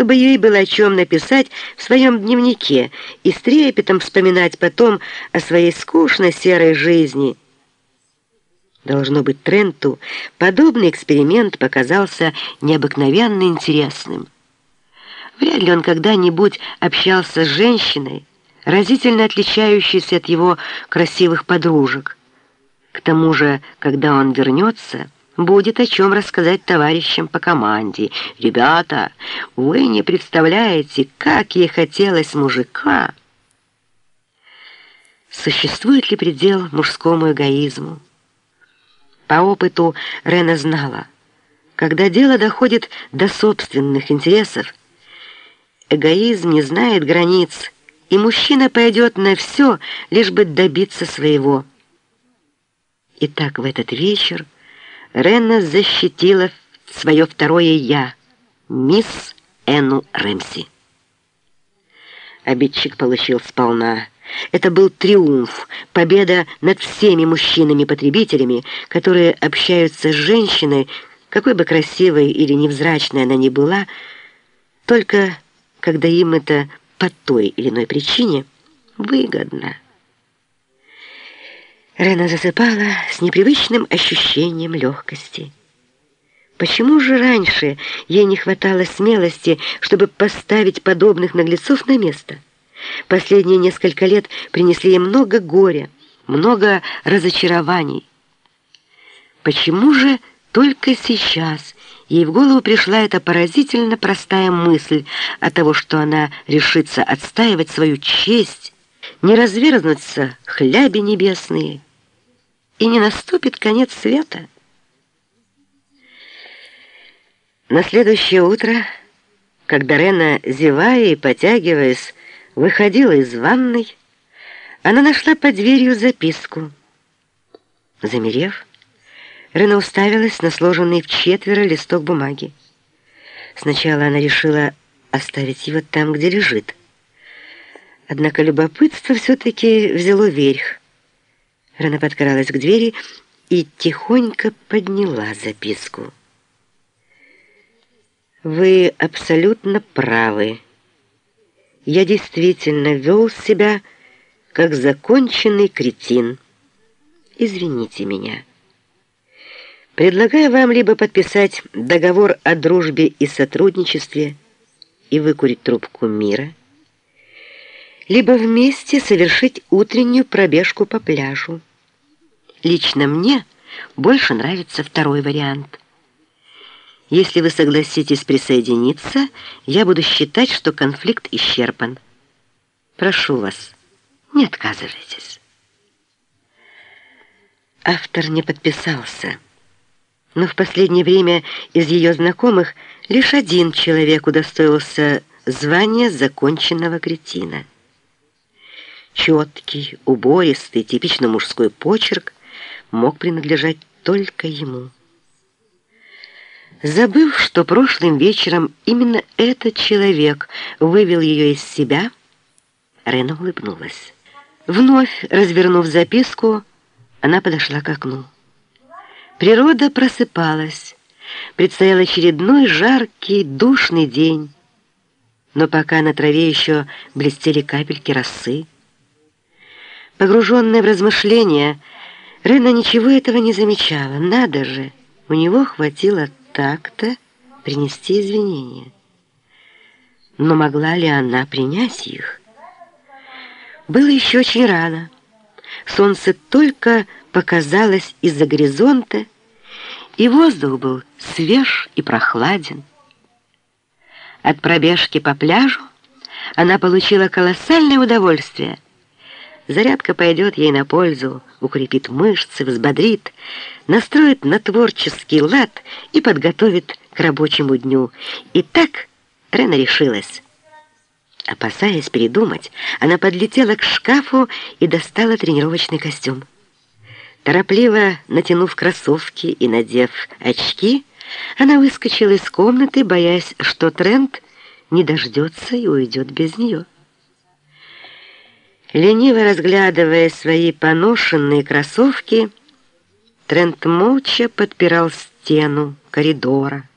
чтобы ей было о чем написать в своем дневнике и с трепетом вспоминать потом о своей скучной серой жизни. Должно быть, Тренту подобный эксперимент показался необыкновенно интересным. Вряд ли он когда-нибудь общался с женщиной, разительно отличающейся от его красивых подружек. К тому же, когда он вернется, будет о чем рассказать товарищам по команде. «Ребята, вы не представляете, как ей хотелось мужика!» Существует ли предел мужскому эгоизму? По опыту Рена знала, когда дело доходит до собственных интересов, эгоизм не знает границ, и мужчина пойдет на все, лишь бы добиться своего. Итак, в этот вечер Ренна защитила свое второе «я» — мисс Энну Рэмси. Обидчик получил сполна. Это был триумф, победа над всеми мужчинами-потребителями, которые общаются с женщиной, какой бы красивой или невзрачной она ни была, только когда им это по той или иной причине выгодно. Рена засыпала с непривычным ощущением легкости. Почему же раньше ей не хватало смелости, чтобы поставить подобных наглецов на место? Последние несколько лет принесли ей много горя, много разочарований. Почему же только сейчас ей в голову пришла эта поразительно простая мысль от того, что она решится отстаивать свою честь, не разверзнуться хляби небесные, и не наступит конец света. На следующее утро, когда Рена, зевая и потягиваясь, выходила из ванной, она нашла под дверью записку. Замерев, Рена уставилась на сложенный в четверо листок бумаги. Сначала она решила оставить его там, где лежит. Однако любопытство все-таки взяло верх. Рана подкралась к двери и тихонько подняла записку. «Вы абсолютно правы. Я действительно вел себя как законченный кретин. Извините меня. Предлагаю вам либо подписать договор о дружбе и сотрудничестве и выкурить трубку мира, либо вместе совершить утреннюю пробежку по пляжу. Лично мне больше нравится второй вариант. Если вы согласитесь присоединиться, я буду считать, что конфликт исчерпан. Прошу вас, не отказывайтесь. Автор не подписался, но в последнее время из ее знакомых лишь один человек удостоился звания законченного кретина. Четкий, убористый, типично мужской почерк мог принадлежать только ему. Забыв, что прошлым вечером именно этот человек вывел ее из себя, Рена улыбнулась. Вновь развернув записку, она подошла к окну. Природа просыпалась. Предстоял очередной жаркий, душный день. Но пока на траве еще блестели капельки росы. Погруженная в размышления, Рена ничего этого не замечала. Надо же, у него хватило так-то принести извинения. Но могла ли она принять их? Было еще очень рано. Солнце только показалось из-за горизонта, и воздух был свеж и прохладен. От пробежки по пляжу она получила колоссальное удовольствие – Зарядка пойдет ей на пользу, укрепит мышцы, взбодрит, настроит на творческий лад и подготовит к рабочему дню. И так Рена решилась. Опасаясь передумать, она подлетела к шкафу и достала тренировочный костюм. Торопливо натянув кроссовки и надев очки, она выскочила из комнаты, боясь, что Трент не дождется и уйдет без нее. Лениво разглядывая свои поношенные кроссовки, Трент молча подпирал стену коридора.